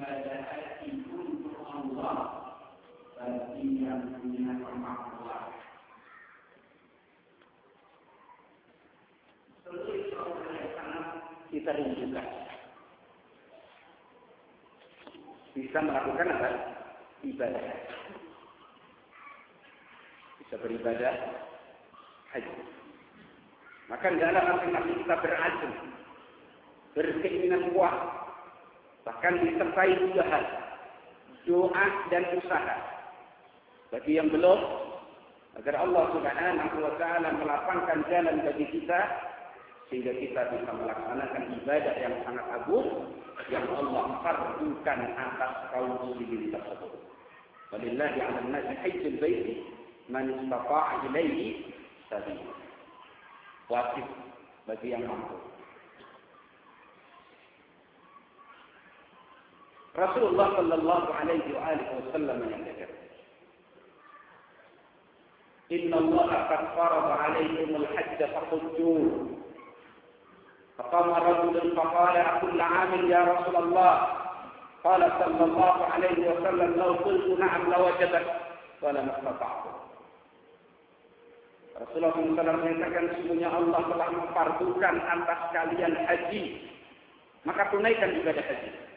ibadah haji untuk Allah bagi yang punya kemampuan. Tentu itu sangat kita rindukan. Bisa melakukan apa? Ibadah. Bisa beribadah haji. Maka dalam masing-masing kita berazim, berkeinginan kuat, bahkan disertai juga hal doa dan usaha. Bagi yang belum, agar Allah Subhanahu wa taala melapangkan jalan bagi kita sehingga kita bisa melaksanakan ibadah yang sangat agung yang Allah fardukan atas kaum muslimin tersebut. Walillahi 'alan nasi hajjul bait man istata'a ilaihi sabila. Wajib bagi yang mampu. رسول الله صلى الله عليه وآله وسلم يتكلم إن الله قد فرض عليكم الحج فحجوا فقام رجل فقال كل عام يا رسول الله قال صلى الله عليه وسلم لو قلت نعم لوجدك قال ما استطعت Rasulullah SAW mengatakan semuanya Allah telah memfardukan atas kalian haji. Maka tunaikan ibadah haji.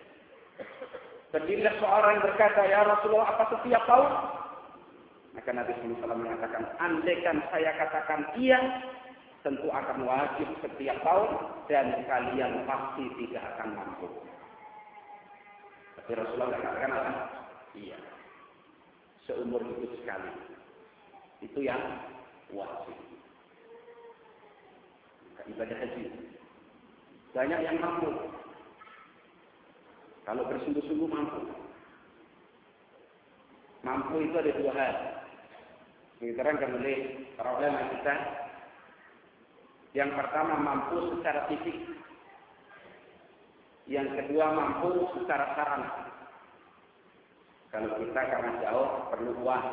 Berdirilah seorang yang berkata, Ya Rasulullah, apa setiap tahun? Maka Nabi SAW mengatakan, andaikan saya katakan iya, tentu akan wajib setiap tahun dan kalian pasti tidak akan mampu. Tapi Rasulullah katakan apa? Iya. Seumur hidup sekali. Itu yang wajib. Ibadah haji. Banyak yang mampu. Kalau bersungguh-sungguh mampu. Mampu itu ada dua hal. Diterangkan oleh para ulama kita. Yang pertama mampu secara fisik. Yang kedua mampu secara sarana. Kalau kita karena jauh perlu uang.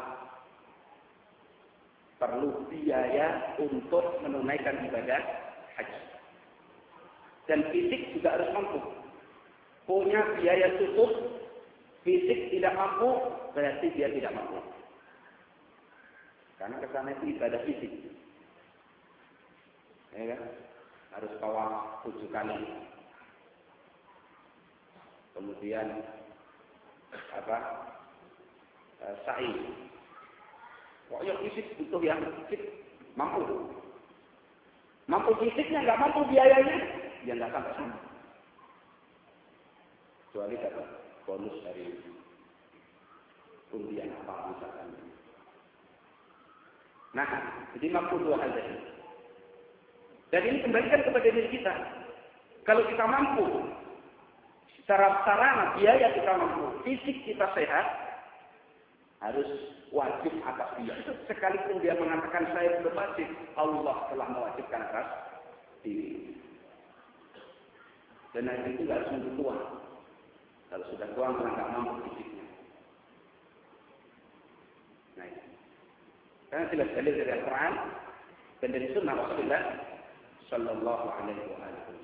Perlu biaya untuk menunaikan ibadah haji. Dan fisik juga harus mampu punya biaya tutup, fisik tidak mampu, berarti dia tidak mampu. Karena ke sana itu ibadah fisik. Ya kan? Harus bawa tujuh kali. Kemudian apa? E, sa'i. Pokoknya fisik butuh yang fisik mampu. Mampu fisiknya nggak mampu biayanya, ya nggak sampai sana kecuali dapat bonus dari undian apa misalkan. Nah, jadi mampu dua hal tadi. Dan ini kembalikan kepada diri kita. Kalau kita mampu, secara sarana biaya kita mampu, fisik kita sehat, harus wajib atas dia. Itu sekalipun dia mengatakan saya belum wajib, Allah telah mewajibkan atas diri. Dan itu tidak harus menunggu. Kalau sudah tua malah nggak mampu fisiknya. Nah. Karena jelas dalil dari Al-Quran dan dari Sunnah Rasulullah Sallallahu Alaihi Wasallam.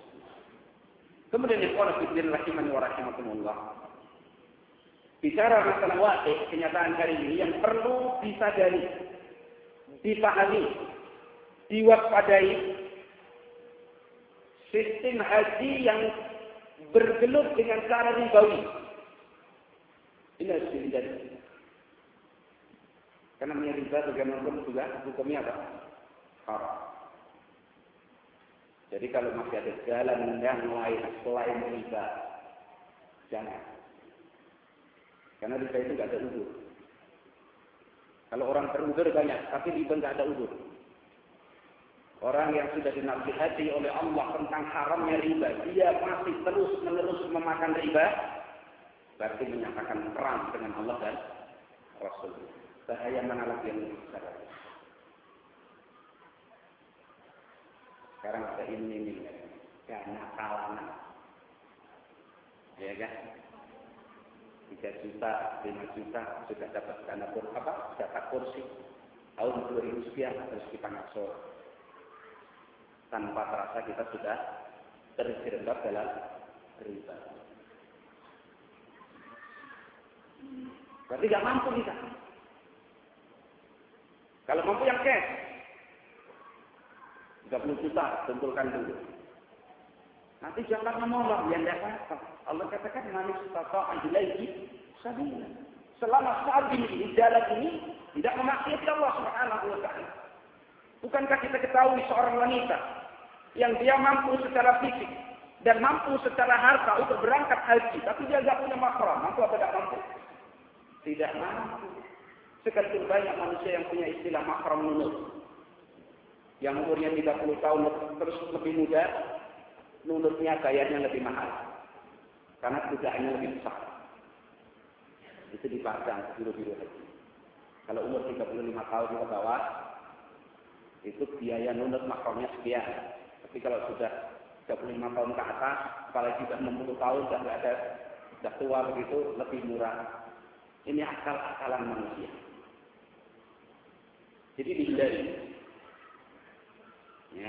Kemudian ikhwan fillah rahimani wa rahimakumullah. Bicara masalah wakil, kenyataan hari ini yang perlu disadari, dipahami, diwaspadai sistem haji yang bergelut dengan cara ribawi. Ini harus dihindari. Karena namanya riba bagaimanapun juga hukumnya apa? Haram. Jadi kalau masih ada jalan yang lain selain riba, jangan. Karena riba itu nggak ada udur. Kalau orang berudur banyak, tapi riba nggak ada udur. Orang yang sudah dinasihati oleh Allah tentang haramnya riba, dia masih terus menerus memakan riba, berarti menyatakan perang dengan Allah dan Rasul. Bahaya mana lagi yang lebih besar? Sekarang ada ini nih, dana kalangan, ya kan? 3 juta, 5 juta sudah dapat dana apa? Dapat kursi. Tahun 2000 sekian harus kita ngasor tanpa terasa kita sudah terjerembab dalam riba. Berarti nggak mampu kita. Kalau mampu yang cash, 30 juta, kumpulkan dulu. Nanti jangan menolong, yang tidak apa-apa. Allah katakan, manis tata lagi sabila. Selama saat ini, jalan ini, tidak memaksiati Allah subhanahu wa ta'ala. Bukankah kita ketahui seorang wanita yang dia mampu secara fisik dan mampu secara harta untuk berangkat haji, tapi dia tidak punya mahram, mampu apa tidak mampu? Tidak mampu. Sekalipun banyak manusia yang punya istilah mahram nunut. Yang umurnya 30 tahun terus lebih muda, nunutnya gayanya lebih mahal. Karena kerjaannya lebih besar. Itu dipasang biru-biru haji. Kalau umur 35 tahun ke bawah, itu biaya nunut mahramnya sekian. Tapi kalau sudah 35 tahun ke atas, apalagi sudah 60 tahun, sudah ada, sudah tua begitu, lebih murah. Ini akal-akalan manusia. Jadi dihindari. Ya.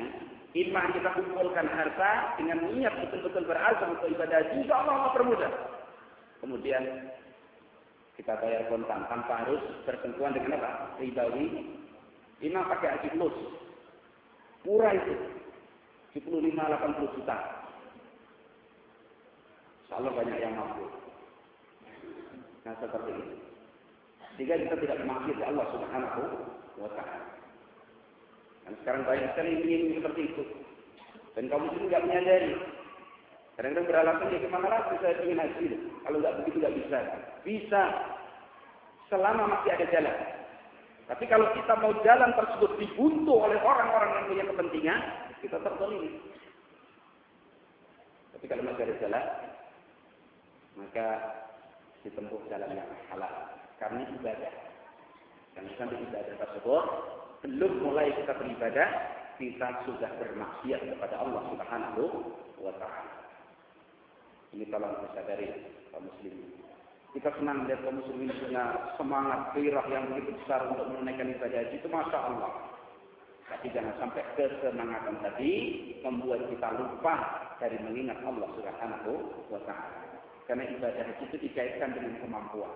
Iman kita kumpulkan harta dengan niat betul-betul berazam untuk ibadah juga Allah Allah permudah. Kemudian kita bayar kontan tanpa harus bersentuhan dengan apa? Ribawi. Imam pakai haji. Murah itu. 75-80 juta. Insya banyak yang mampu. Nah seperti ini. Sehingga kita tidak memakai Allah subhanahu wa ta'ala. Dan sekarang banyak sekali ingin seperti itu. Dan kamu sendiri tidak menyadari. Kadang-kadang beralasan ya ke mana lagi saya ingin haji. Kalau tidak begitu tidak bisa. Bisa. Selama masih ada jalan. Tapi kalau kita mau jalan tersebut dibuntu oleh orang-orang yang punya kepentingan, kita tertolong. Tapi kalau masih ada jalan, maka ditempuh jalan yang halal. Karena ibadah. Dan sampai ibadah tersebut, belum mulai kita beribadah, kita sudah bermaksiat kepada Allah Subhanahu wa taala. Ini tolong kita dari kaum muslimin. Kita senang lihat kaum muslimin punya semangat gairah yang begitu besar untuk menunaikan ibadah haji itu masya Allah. Tapi jangan sampai kesenangan tadi membuat kita lupa dari mengingat Allah Subhanahu wa taala. Karena ibadah itu dikaitkan dengan kemampuan.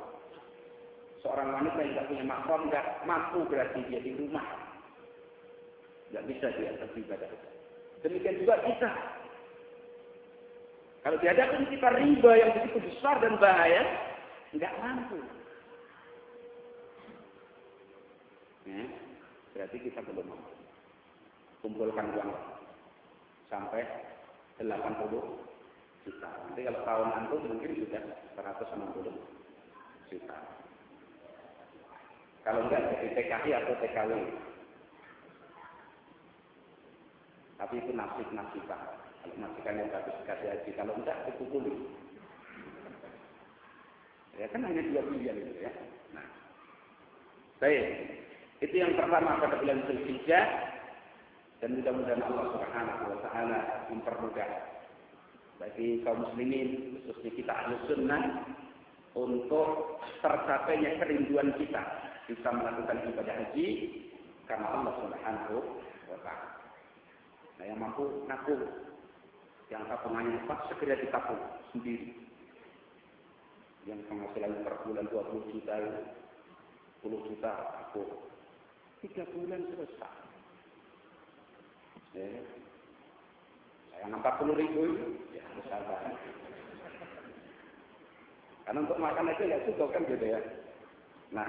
Seorang wanita yang tidak punya mahram tidak mampu berarti dia di rumah. Tidak bisa dia beribadah. Demikian juga kita. Kalau diadakan kita riba yang begitu besar dan bahaya, tidak mampu. Ya, berarti kita belum mampu. Kumpulkan uang sampai 80 juta. Nanti kalau tahun antum mungkin sudah 160 juta. Kalau enggak jadi TKI atau TKW. Tapi itu nasib-nasib Pak. Kalau majikan yang bagus kasih haji, kalau enggak dipukuli. Ya kan hanya dua pilihan itu ya. Nah, baik. Itu yang pertama pada bulan Zulhijjah dan mudah-mudahan Allah Subhanahu wa taala mempermudah bagi kaum muslimin khususnya kita ahli sunnah untuk tercapainya kerinduan kita bisa melakukan ibadah haji karena Allah Subhanahu wa taala. Nah, yang mampu nabung, yang tabungannya pas segera ditabung sendiri. Yang penghasilan per bulan 20 juta, 10 juta aku. Tiga bulan selesai. Ya. Yang 40 ribu itu, ya harus sabar. Karena untuk makan aja ya cukup kan gitu ya. Nah,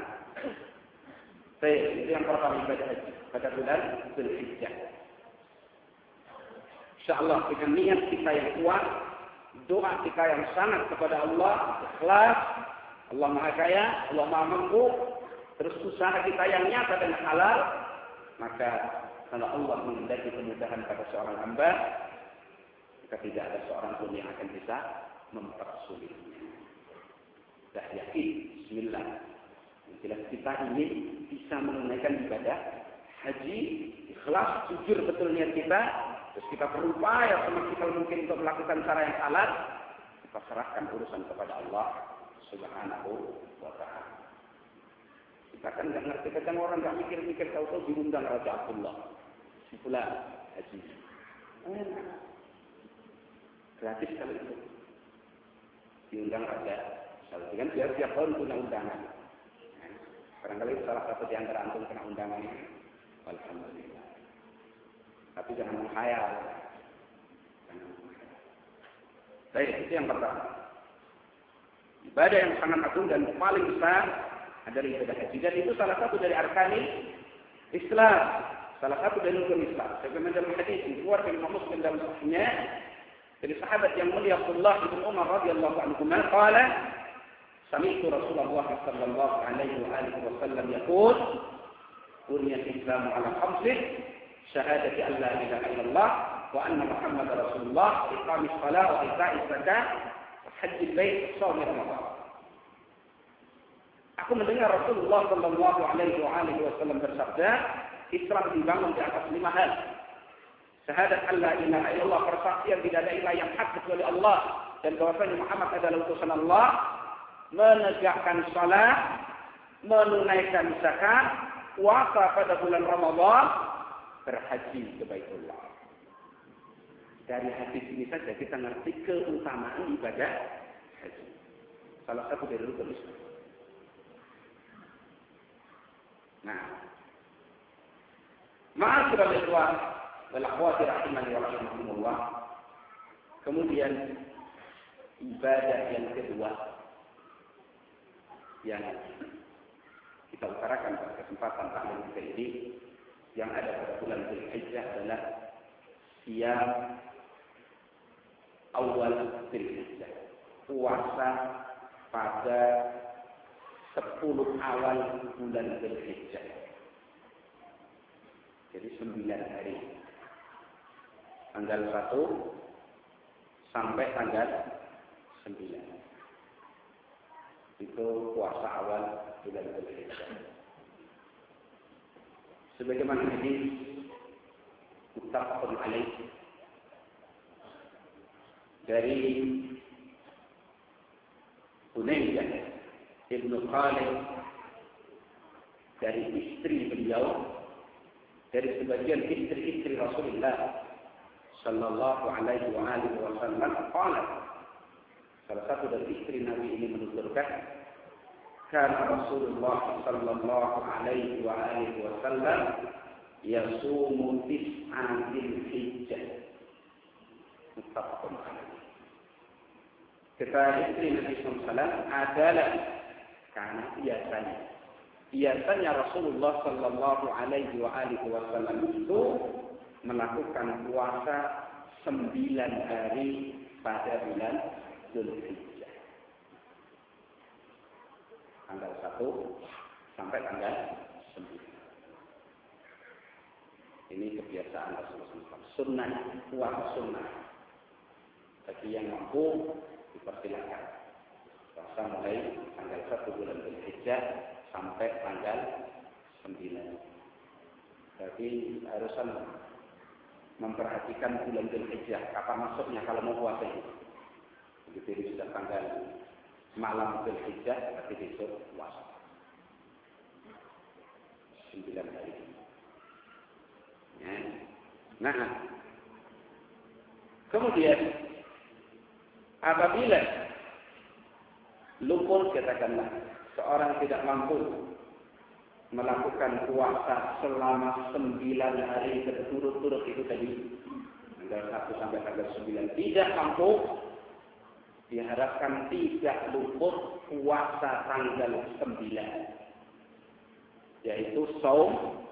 itu yang pertama ibadah haji pada bulan Zulhijjah. Insyaallah dengan niat kita yang kuat, doa kita yang sangat kepada Allah, ikhlas, Allah Maha Kaya, Allah Maha Mampu, terus usaha kita yang nyata dan halal, maka kalau Allah menghendaki kemudahan pada seorang hamba, maka tidak ada seorang pun yang akan bisa mempersulitnya. Dah yakin, Bismillah. Jelas kita ingin bisa menunaikan ibadah haji, ikhlas, jujur betul niat kita, terus kita berupaya semaksimal mungkin untuk melakukan cara yang halal, kita serahkan urusan kepada Allah Subhanahu wa taala. Kita kan nggak ngerti, kadang orang nggak mikir-mikir tahu-tahu diundang Raja Abdullah, si pula haji. Gratis kalau itu. Diundang Raja. Kalau kan biar tiap tahun punya undangan. Barangkali salah satu di antara antum kena undangan ini. Alhamdulillah. Tapi jangan menghayal. Baik, itu yang pertama. Ibadah yang sangat agung dan paling besar adalah ibadah haji. Dan itu salah satu dari arkani Islam. Salah satu dari rukun Islam. Sebagaimana dalam hadis yang keluar dari Muslim dalam sahihnya dari sahabat yang mulia Abdullah bin Umar radhiyallahu anhu qala Sami'tu Rasulullah sallallahu alaihi wa alihi wasallam yaqul Bunya Islam ala khamsin syahadati an la ilaha illallah wa anna Muhammad Rasulullah iqamis salat wa ita'iz zakat haji bait shaum Ramadan Aku mendengar Rasulullah sallallahu alaihi wasallam bersabda Islam dibangun di atas lima hal. Syahadat Allah ilaha illallah persaksian tidak ada ilah yang hak kecuali Allah dan bahwasanya Muhammad adalah utusan Allah, menegakkan salat, menunaikan zakat, puasa pada bulan Ramadan, berhaji ke Baitullah. Dari hadis ini saja kita ngerti keutamaan ibadah haji. Salah satu dari rukun Islam. Nah, Ma'asyiral ikhwan wal akhwati rahimani wa rahimakumullah. Kemudian ibadah yang kedua yang kita utarakan pada kesempatan tahun kita ini yang ada pada bulan Dzulhijjah adalah siang awal Dzulhijjah. Puasa pada 10 awal bulan Dzulhijjah. Jadi sembilan hari. Tanggal satu sampai tanggal sembilan. Itu puasa awal bulan Dzulhijjah. Sebagaimana hadis muttafaqun alaih dari Hunayyah Ibnu Khalid dari istri beliau dari sebagian istri-istri Rasulullah Sallallahu Alaihi Wasallam salah satu dari istri Nabi ini menuturkan karena Rasulullah Sallallahu Alaihi Wasallam yasumu tis'atil hijjah. Muttafaqun kata istri Nabi SAW adalah karena biasanya biasanya Rasulullah Shallallahu Alaihi Wasallam itu melakukan puasa sembilan hari pada bulan Zulhijjah. Tanggal satu sampai tanggal sembilan. Ini kebiasaan Rasulullah SAW. Sunnah, puasa sunnah. Bagi yang mampu, dipersilakan. Puasa mulai tanggal satu bulan Zulhijjah sampai tanggal 9. Jadi harus memperhatikan bulan Dzulhijjah, kapan masuknya kalau mau puasa itu. Begitu sudah tanggal malam Dzulhijjah, berarti besok puasa. 9 hari. Ya. Nah, kemudian apabila lumpur katakanlah seorang tidak mampu melakukan puasa selama sembilan hari berturut-turut itu tadi. Tanggal satu sampai tanggal sembilan. Tidak mampu. Diharapkan tidak luput puasa tanggal sembilan. Yaitu saum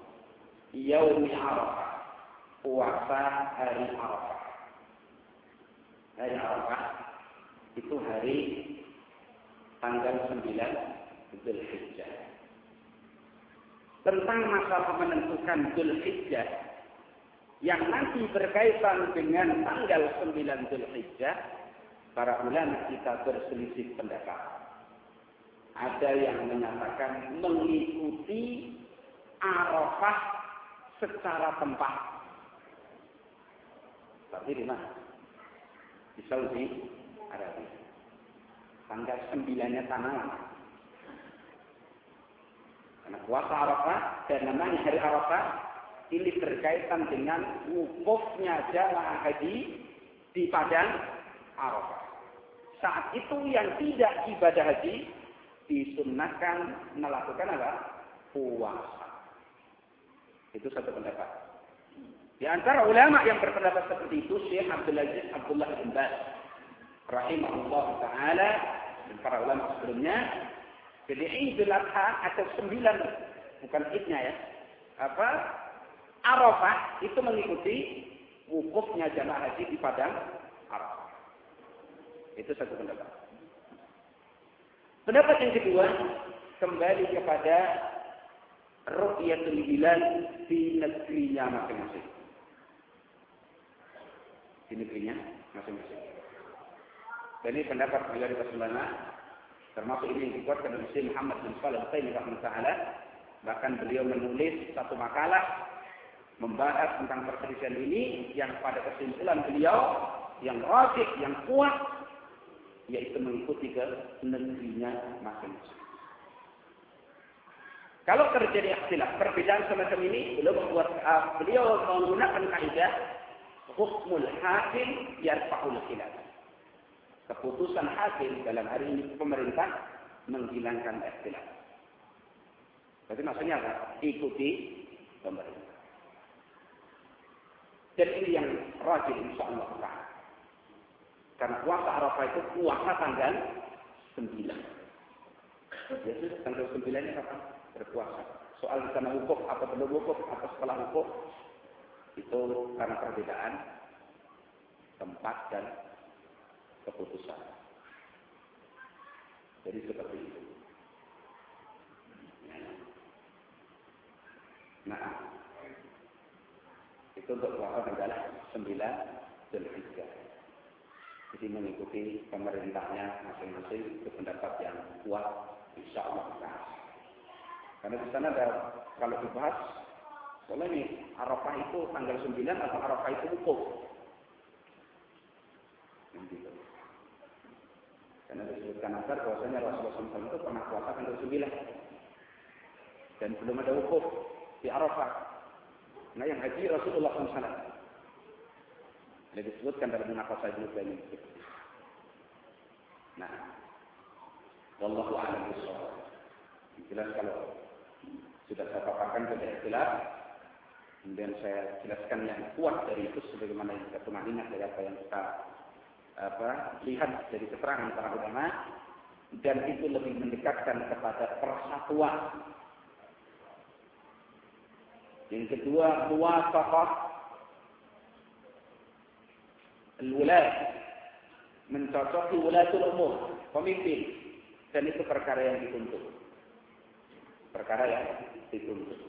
yaumi arafah. Puasa hari arafah. Hari arafah itu hari tanggal sembilan Zulhijjah. Tentang masalah menentukan Zulhijjah yang nanti berkaitan dengan tanggal 9 Zulhijjah, para ulama kita berselisih pendapat. Ada yang menyatakan mengikuti Arafah secara tempat. Tapi di mana? Di Saudi Arabia. Tanggal sembilannya tanah karena puasa Arafah dan namanya hari Arafah ini berkaitan dengan wukufnya jamaah haji di padang Arafah. Saat itu yang tidak ibadah haji disunahkan melakukan apa? puasa. Itu satu pendapat. Di antara ulama yang berpendapat seperti itu, Syekh Abdul Aziz Abdullah bin Baz rahimahullah taala dan para ulama sebelumnya. Jadi Idul Adha atau sembilan bukan idnya ya. Apa? Arafah itu mengikuti wukufnya jamaah haji di padang Arafah. Itu satu pendapat. Pendapat yang kedua kembali kepada ru'yatul hilal di negerinya masing-masing. Di negerinya masing-masing. Ini pendapat beliau di termasuk ini yang dikuatkan oleh Syekh Muhammad bin Shalih Al-Utsaimin bahkan beliau menulis satu makalah membahas tentang perselisihan ini yang pada kesimpulan beliau yang rajih, yang kuat yaitu mengikuti ke negerinya masing-masing. Kalau terjadi ikhtilaf, perbedaan semacam ini, beliau membuat uh, beliau menggunakan kaidah hukmul hakim yarfa'ul khilaf. Keputusan hakim dalam hari ini pemerintah menghilangkan ikhtilaf. Berarti maksudnya apa? Ikuti pemerintah. Dan ini yang rajin insya Allah. Karena puasa Arafah itu puasa tanggal 9. Ya sudah, tanggal 9 ini kapan? Berpuasa. Soal di sana wukuf atau belum wukuf atau setelah wukuf itu karena perbedaan tempat dan keputusan. Jadi seperti itu. Ya. Nah, itu untuk puasa tanggal 9 Zulhijjah. Jadi mengikuti pemerintahnya masing-masing itu pendapat yang kuat insya Allah. Karena di sana ada kalau dibahas soalnya ini Arafah itu tanggal 9 atau Arafah itu wukuf. Gitu. Karena disebutkan asar bahwasanya Rasulullah SAW itu pernah puasa tanggal 9 dan belum ada wukuf di Arafah. Nah yang haji Rasulullah SAW. Ini disebutkan dalam munafasah Ibnu Taimin. Nah, wallahu a'lam bishawab. Jelas kalau sudah saya paparkan sudah ikhtilaf, kemudian saya jelaskan yang kuat dari itu sebagaimana yang kita ingat dari apa yang kita apa lihat dari keterangan para ulama dan itu lebih mendekatkan kepada persatuan yang kedua, muwafaqah al-wulad. Mencocoki wulatul umur, pemimpin. Dan itu perkara yang dituntut. Perkara yang dituntut.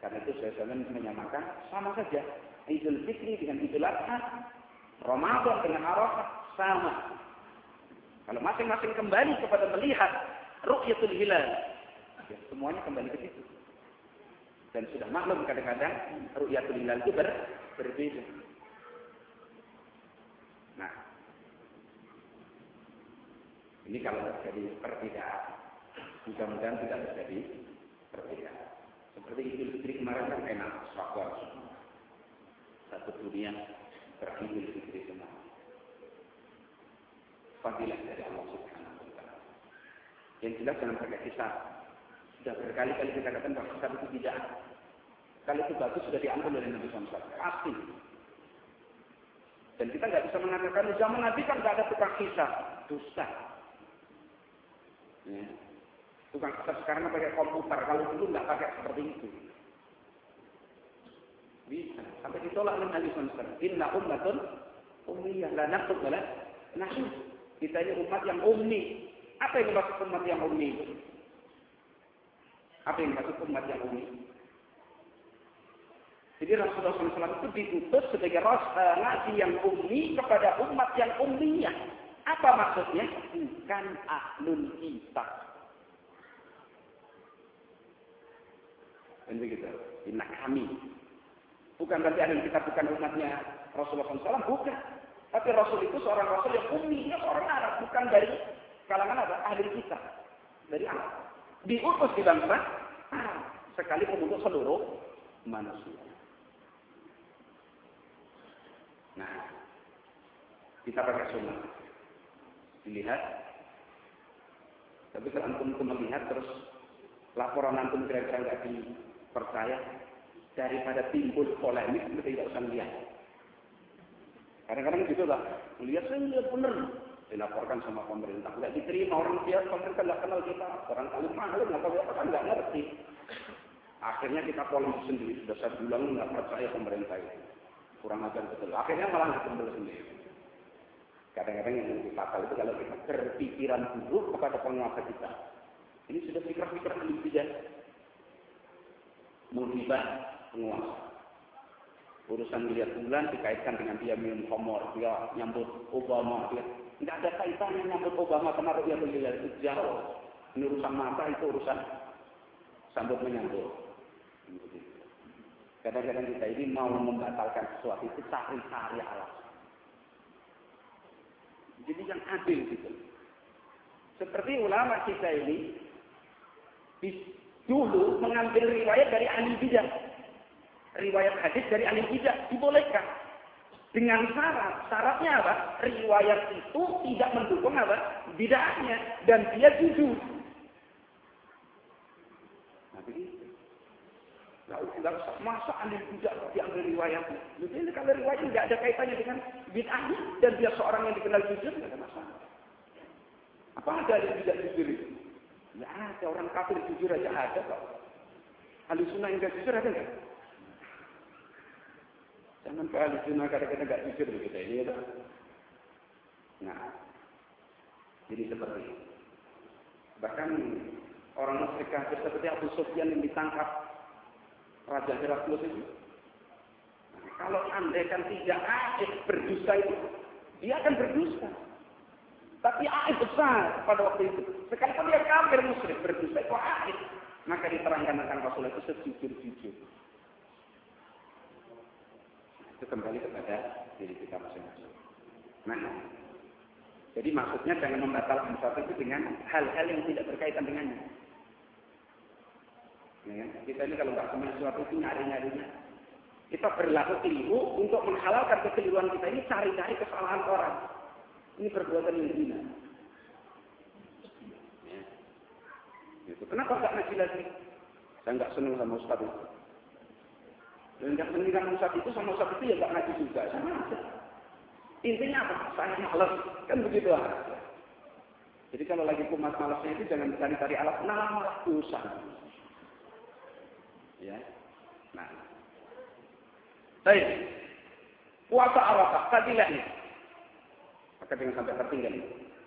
Karena itu saya menyamakan sama saja. Idul Fitri dengan Idul Adha, Ramadan dengan Arafah sama. Kalau masing-masing kembali kepada melihat ru'yatul hilal, ya, semuanya kembali ke situ. Dan sudah maklum kadang-kadang ru'yatul hilal itu ber, berbeda. Nah, ini kalau terjadi perbedaan, mudah-mudahan tidak terjadi perbedaan. Seperti Idul Fitri kemarin kan enak, sabar. Satu dunia beridul Fitri semua. Fadilah dari Allah Subhanahu wa taala. Yang jelas jangan pakai kisah sudah berkali-kali kita katakan bahwa hisab itu tidak. Kalau itu bagus sudah diambil oleh Nabi SAW. Pasti. Dan kita nggak bisa mengatakan zaman Nabi kan nggak ada tukang hisab. Dusta. Ya. Tukang hisab sekarang pakai komputer. Kalau dulu nggak pakai seperti itu. Bisa. Sampai ditolak oleh Nabi SAW. Inna ummatun ummiyah. La naktub wala nahyu. Kita ini umat yang ummi. Apa yang dimaksud umat yang ummi? Apa yang dimaksud umat yang umi? Jadi Rasulullah SAW itu diutus sebagai uh, nabi yang umi kepada umat yang ummiyah. Apa maksudnya? Bukan ahlul kitab. Dan begitu. Inna kami. Bukan berarti ahlul kitab bukan umatnya Rasulullah SAW. Bukan. Tapi Rasul itu seorang Rasul yang ummi. seorang Arab. Bukan dari kalangan apa? Ahli kitab. Dari Arab diutus di bangsa sekalipun untuk seluruh manusia. Nah, kita pakai sunnah. Dilihat. Tapi kalau antum melihat terus laporan antum kira-kira nggak dipercaya daripada timbul polemik tidak usah lihat. Kadang-kadang gitu lah, lihat saya lihat benar. Dilaporkan sama pemerintah. Nggak diterima orang dia pemerintah nggak kenal kita. Orang kali mahal nggak tahu apa kan nggak ngerti. Akhirnya kita polisi sendiri. Sudah saya bilang nggak percaya pemerintah itu. Kurang ajar betul. Akhirnya malah nggak kembali sendiri. Kadang-kadang yang lebih fatal itu kalau kita berpikiran buruk kepada penguasa kita. Ini sudah pikir-pikir ahli bidah musibah penguasa urusan miliar bulan dikaitkan dengan dia minum homor dia nyambut Obama dia tidak ada kaitannya nyambut Obama sama dia miliar itu jauh. Ini urusan mata itu urusan sambut menyambut. Kadang-kadang kita ini mau membatalkan sesuatu itu cari-cari alasan. Jadi yang adil gitu. Seperti ulama kita ini dulu mengambil riwayat dari ahli bidah. Riwayat hadis dari ahli bidah dibolehkan. Dengan syarat, syaratnya apa? Riwayat itu tidak mendukung apa? Bidahnya dan dia jujur. Nah begitu. Gak usah masa ahli bidah diambil riwayat. Jadi kalau riwayat tidak ada kaitannya dengan bid'ahnya dan dia seorang yang dikenal jujur, tidak ada masalah. Apa ada ahli bidah jujur itu? Ya ada orang kafir jujur aja ada kok. Ahli sunnah yang gak jujur ada nggak? Jangan ke ahli sunnah kadang-kadang gak jujur begitu ini ya. Nah, jadi seperti itu. Bahkan orang musyrik kafir seperti Abu Sufyan yang ditangkap Raja Heraklus itu. Nah, kalau anda kan tidak akhir berdusta itu, dia akan berdusta. Tapi aib besar pada waktu itu. Sekalipun dia kafir musyrik berdosa itu aib. Maka diterangkan tentang Rasul itu sejujur-jujur. Itu kembali kepada diri kita masing-masing. Nah, jadi maksudnya jangan membatalkan sesuatu itu dengan hal-hal yang tidak berkaitan dengannya. Ya, kita ini kalau nggak punya sesuatu itu nyari-nyarinya. Kita berlaku keliru untuk menghalalkan kekeliruan kita ini cari-cari kesalahan orang. Ini perbuatan yang zina. Ya. Gitu. Kenapa nggak ngaji lagi? Saya nggak senang sama Ustaz itu. Dan sama Ustaz itu sama Ustaz itu ya nggak ngaji juga. Sama aja. Intinya apa? Saya malas. Kan begitu aja. Jadi kalau lagi kumat malasnya itu jangan cari-cari alat. Nah, malah dosa. Ya. Nah. Baik. Puasa Arafah, fadilahnya. Maka jangan sampai tertinggal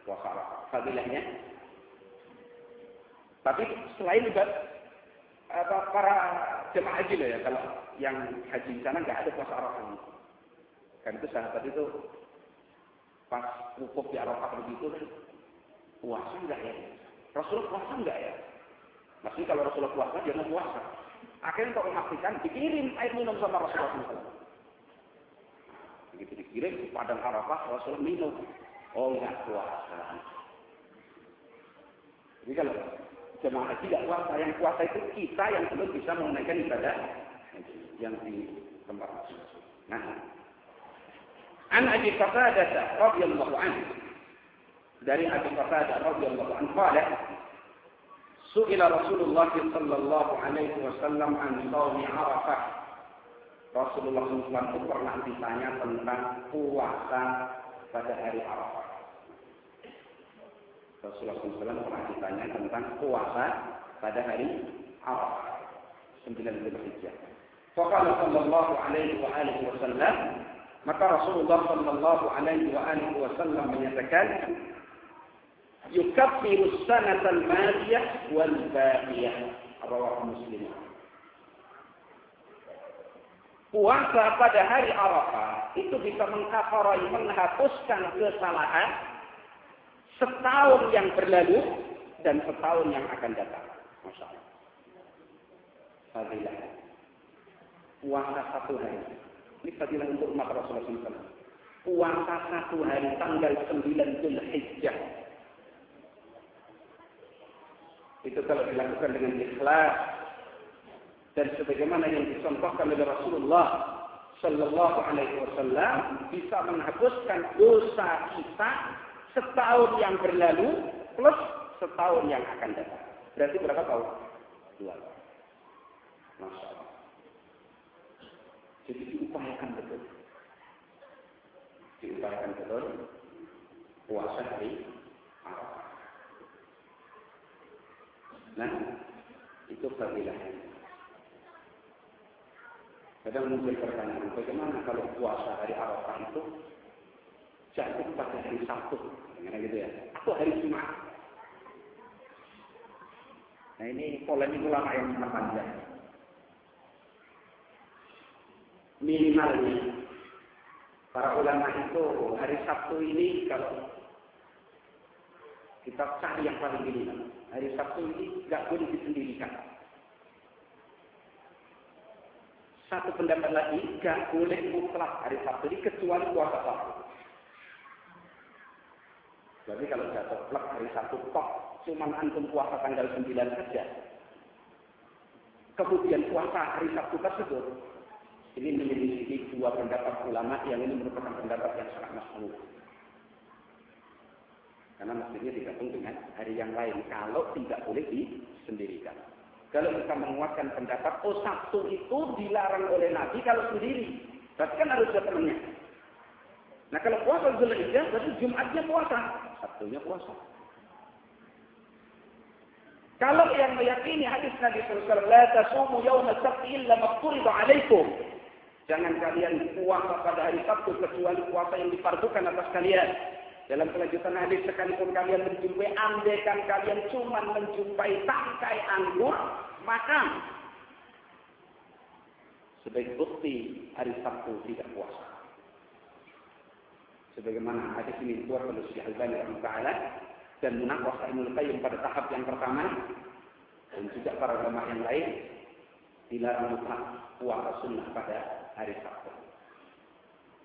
puasa Fadilahnya. Tapi selain juga apa, para jemaah haji ya, kalau yang haji di sana nggak ada puasa Arafah. Kan itu sahabat itu pas wukuf di Arafah begitu kan puasa enggak ya? Rasulullah puasa enggak ya? Maksudnya kalau Rasulullah puasa dia mau puasa. Akhirnya untuk memastikan dikirim air minum sama Rasulullah. Begitu dikirim ke padang Arafah, Rasul minum. Oh enggak puasa. Jadi kalau jemaah haji tidak puasa, yang puasa itu kita yang belum bisa menunaikan ibadah yang di tempat masing-masing. Nah, An Abi Qatadah radhiyallahu anhu dari Abi Qatadah radhiyallahu anhu qala Su'ila Rasulullah sallallahu alaihi wasallam an shaumi Arafah Rasulullah SAW pernah ditanya tentang puasa pada hari Arafah. Rasulullah SAW pernah ditanya tentang puasa pada hari Arafah. Sembilan Dzulhijjah. Faqala sallallahu alaihi wa alihi wasallam maka Rasulullah sallallahu alaihi wasallam menyatakan yukaffiru sanata al-madiyah wal baqiyah rawahu Muslim puasa pada hari Arafah itu bisa mengkafarai, menghapuskan kesalahan setahun yang berlalu dan setahun yang akan datang. Masya Allah. Fadilah. Puasa satu hari. Ini fadilah untuk umat Rasulullah SAW. Puasa satu hari tanggal 9 Zulhijjah. Itu kalau dilakukan dengan ikhlas, dan sebagaimana yang dicontohkan oleh Rasulullah Sallallahu Alaihi Wasallam bisa menghapuskan dosa kita setahun yang berlalu plus setahun yang akan datang. Berarti berapa tahun? dua. Masya Allah. Jadi diupayakan betul. Diupayakan betul puasa hari Arafah. Nah, itu fadilahnya. Kadang muncul pertanyaan, bagaimana kalau puasa hari Arafah itu jatuh pada hari Sabtu, gitu ya, atau hari Jumat? Nah ini polemik ulama yang sangat panjang. Minimalnya, para ulama itu hari Sabtu ini kalau kita cari yang paling minimal, hari Sabtu ini nggak boleh disendirikan. Satu pendapat lagi, gak boleh mutlak hari Sabtu ini kecuali puasa Sabtu. Jadi kalau jatuh plak hari Sabtu tok, cuma antum puasa tanggal 9 saja. Kemudian puasa hari Sabtu tersebut, ini menjadi dua pendapat ulama yang ini merupakan pendapat yang sangat masuk. Karena mestinya digabung dengan hari yang lain. Kalau tidak boleh disendirikan. Kalau kita menguatkan pendapat, oh Sabtu itu dilarang oleh Nabi kalau sendiri. Berarti kan harus ada. Nah kalau puasa Zulhijjah, berarti Jumatnya puasa. Sabtunya puasa. Kalau yang meyakini hadis Nabi SAW, La tasumu yawma sabti illa mafturidu alaikum. Jangan kalian puasa pada hari Sabtu kecuali puasa yang difardukan atas kalian. Dalam kelanjutan hadis sekalipun kalian menjumpai andekan kalian cuma menjumpai tangkai anggur, maka sebagai bukti hari Sabtu tidak puasa. Sebagaimana hadis ini dibuat oleh Syekh Al-Bani Taala dan menakwas Ibnu Qayyim pada tahap yang pertama dan juga para ulama yang lain dilarang mutlak puasa sunnah pada hari Sabtu.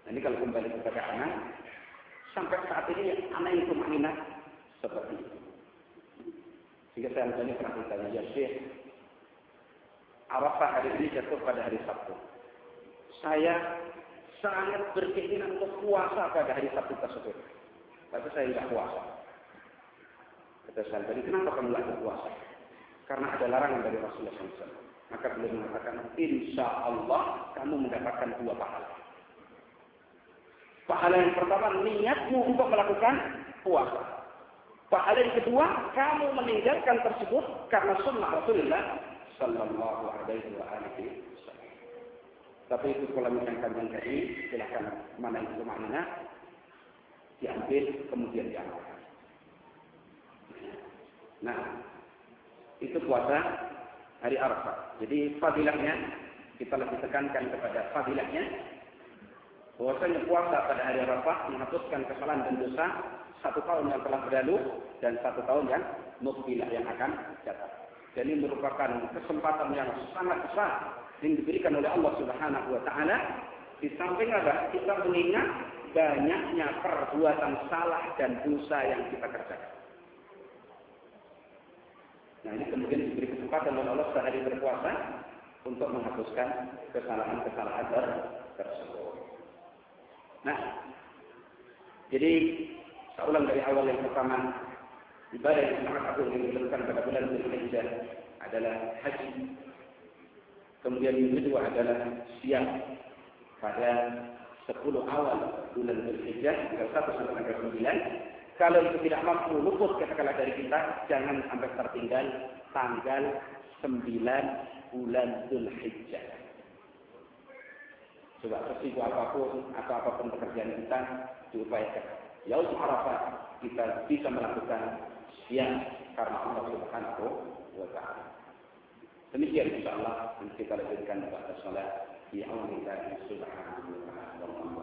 Nah, ini kalau kembali kepada anak, Sampai saat ini anak yang tumanina seperti itu. Sehingga saya tanya pernah ditanya, ya Syekh, Arafah hari ini jatuh pada hari Sabtu. Saya sangat berkeinginan untuk puasa pada hari Sabtu tersebut. Tapi saya tidak puasa. Kata saya tadi, kenapa kamu tidak puasa? Karena ada larangan dari Rasulullah SAW. Maka beliau mengatakan, insya Allah kamu mendapatkan dua pahala. Pahala yang pertama niatmu untuk melakukan puasa. Pahala yang kedua, kamu meninggalkan tersebut karena sunnah Rasulullah Sallallahu Alaihi Wasallam. Tapi itu kalau yang tadi, silahkan mana itu maknanya, diambil kemudian diamalkan. Nah, itu puasa hari Arafah. Jadi fadilahnya kita lebih tekankan kepada fadilahnya bahwasanya puasa pada hari Arafah menghapuskan kesalahan dan dosa satu tahun yang telah berlalu dan satu tahun yang mukbilah yang akan datang. Jadi merupakan kesempatan yang sangat besar yang diberikan oleh Allah Subhanahu wa taala di samping ada kita mengingat banyaknya perbuatan salah dan dosa yang kita kerjakan. Nah ini kemudian diberi kesempatan oleh Allah sehari berpuasa untuk menghapuskan kesalahan-kesalahan tersebut. Nah, jadi saya ulang dari awal yang pertama, ibadah yang sangat agung yang dilakukan pada bulan Dzulhijjah adalah haji. Kemudian yang kedua adalah siang pada 10 awal bulan Dzulhijjah tanggal 1 sampai tanggal 9. Kalau itu tidak mampu luput katakanlah dari kita, jangan sampai tertinggal tanggal 9 bulan Dzulhijjah. Coba sesibuk apa pun atau apa pun pekerjaan kita diupayakan. Yaum Arafah kita bisa melakukan siang karena Allah Subhanahu wa taala. Demikian insyaallah kita lanjutkan pada salat di Allah Subhanahu wa taala.